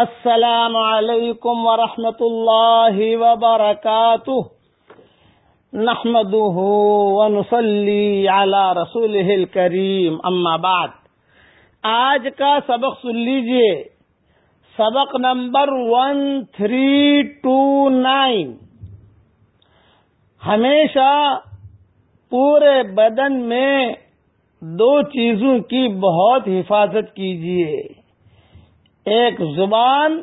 السلام علیکم ورحمۃ اللہ وبرکاتہ۔ نحمده ونصلي على رسوله الكريم اما بعد۔ آج کا سبق سن لیجیے۔ سبق number one three two nine ہمیشہ پورے بدن میں دو چیزوں کی بہت حفاظت کیجیے ایک زبان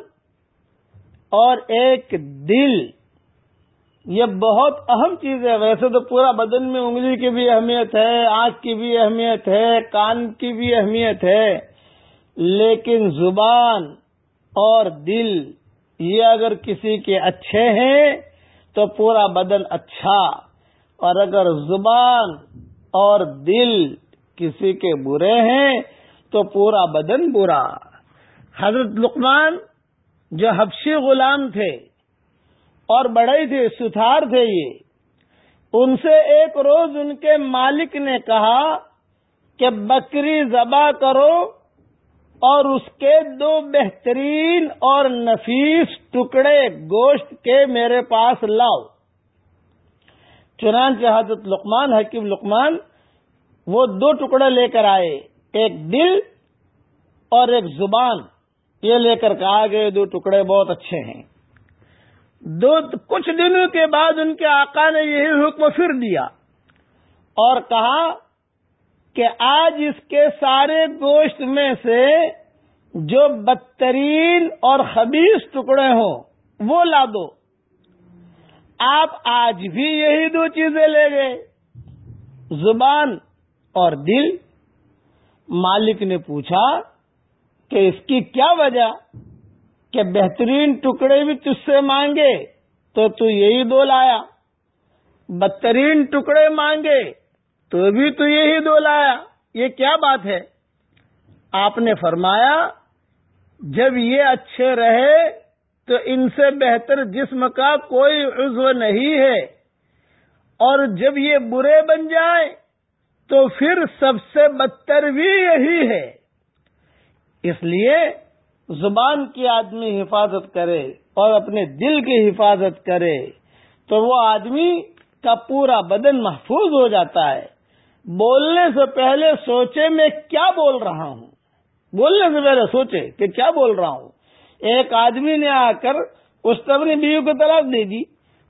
اور ایک دل، یہ بہت اہم چیز ہے۔ ویسے تو پورا بدن میں انگلی کی بھی اہمیت ہے، آنکھ کی بھی اہمیت ہے، کان کی بھی اہمیت ہے، لیکن زبان اور دل، یہ اگر کسی کے اچھے ہیں تو پورا بدن اچھا۔ اور اگر زبان اور دل کسی کے برے ہیں تو پورا بدن برا۔ حضرت لقمان جو حبشی غلام تھے اور بڑے تھے، ستھار تھے یہ، ان سے ایک روز ان کے مالک نے کہا کہ بکری ذبح کرو اور اس کے دو بہترین اور نفیس ٹکڑے گوشت کے میرے پاس لاؤ۔ چنانچہ حضرت لقمان، حکیم لقمان وہ دو ٹکڑے لے کر آئے، ایک دل اور ایک زبان۔ یہ لے کر کہا گئے دو ٹکڑے بہت اچھے ہیں۔ دو کچھ دنوں کے بعد ان کے آقا نے یہی حکم پھر دیا اور کہا کہ آج اس کے سارے گوشت میں سے جو بدترین اور خبیص ٹکڑے ہوں وہ لا دو۔ آپ آج بھی یہی دو چیزیں لے گئے۔ زبان اور دل۔ مالک نے پوچھا کہ اس کی کیا وجہ؟ کہ بہترین ٹکڑے بھی تج سے مانگے تو تو یہی دو لایا بدترین ٹکڑے مانگے تو بھی تو یہی دو لایا یہ کیا بات ہے؟ آپ نے فرمایا، جب یہ اچھے رہے تو ان سے بہتر جسم کا کوئی عضو نہیں ہے۔ اور جب یہ برے بن جائے تو پھر سب سے بدتر بھی یہی ہے۔ اس لیے زبان کی آدمی حفاظت کرے اور اپنے دل کی حفاظت کرے تو وہ آدمی کا پورا بدن محفوظ ہو جاتا ہے۔ بولنے سے پہلے سوچے میں کیا بول رہا ہوں۔ بولنے سے پہلے سوچے کہ کیا بول رہا ہوں۔ ایک آدمی نے آ کر اس نے اپنی بیوی کو طلاق دے دی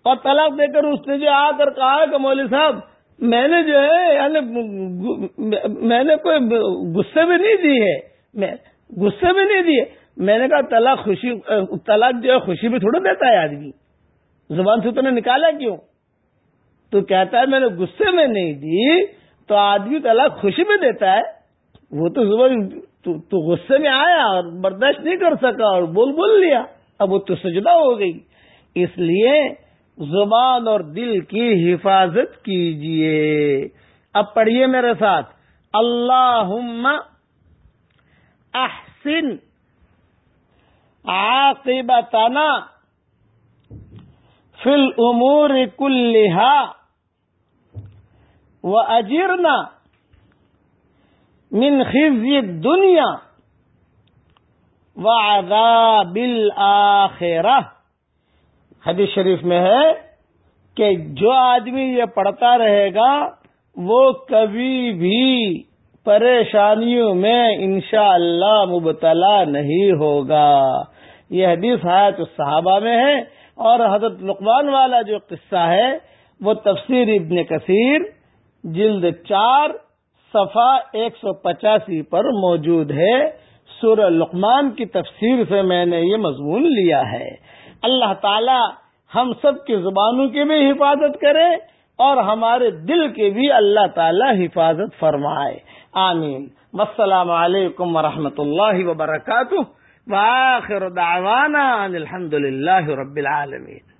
اور طلاق دے کر اس نے جو آ کر کہا کہ مولوی صاحب، میں نے جو ہے یعنی میں نے کوئی غصے میں نہیں دی ہے۔ غصے میں نہیں دیے۔ میں نے کہا، طلاق خوشی، طلاق جو ہے، خوشی بھی تھوڑا دیتا ہے آدمی۔ زبان سے تو نے نکالا کیوں؟ تو کہتا ہے، میں نے غصے میں نہیں دی، تو آدمی طلاق خوشی میں دیتا ہے۔ وہ تو زبان، تو غصے میں آیا اور برداشت نہیں کر سکا اور بول بول لیا۔ اب وہ تو سجدہ ہو گئی۔ اس لیے زبان اور دل کی حفاظت کیجیے۔ اب پڑھیے میرے ساتھ۔ اللہ احسن عاقبتنا فی الامور کلها واجرنا من خزی الدنیا وعذاب الاخرہ حدیث شریف میں ہے کہ جو آدمی یہ پڑھتا رہے گا وہ کبھی بھی پریشانیوں میں انشاءاللہ اللہ مبتلا نہیں ہوگا۔ یہ حدیث حیات صحابہ میں ہے اور حضرت لقمان والا جو قصہ ہے، وہ تفسیر ابن کثیر جلد چار صفا ایک سو پچاسی پر موجود ہے۔ سور لقمان کی تفسیر سے میں نے یہ مضمون لیا ہے۔ اللہ تعالی ہم سب کی زبانوں کی بھی حفاظت کرے اور ہمارے دل کے بھی اللہ تعالی حفاظت فرمائے۔ آمین۔ السلام علیکم ورحمۃ اللہ وبرکاتہ۔ واخر دعوانا الحمد للہ رب العالمین۔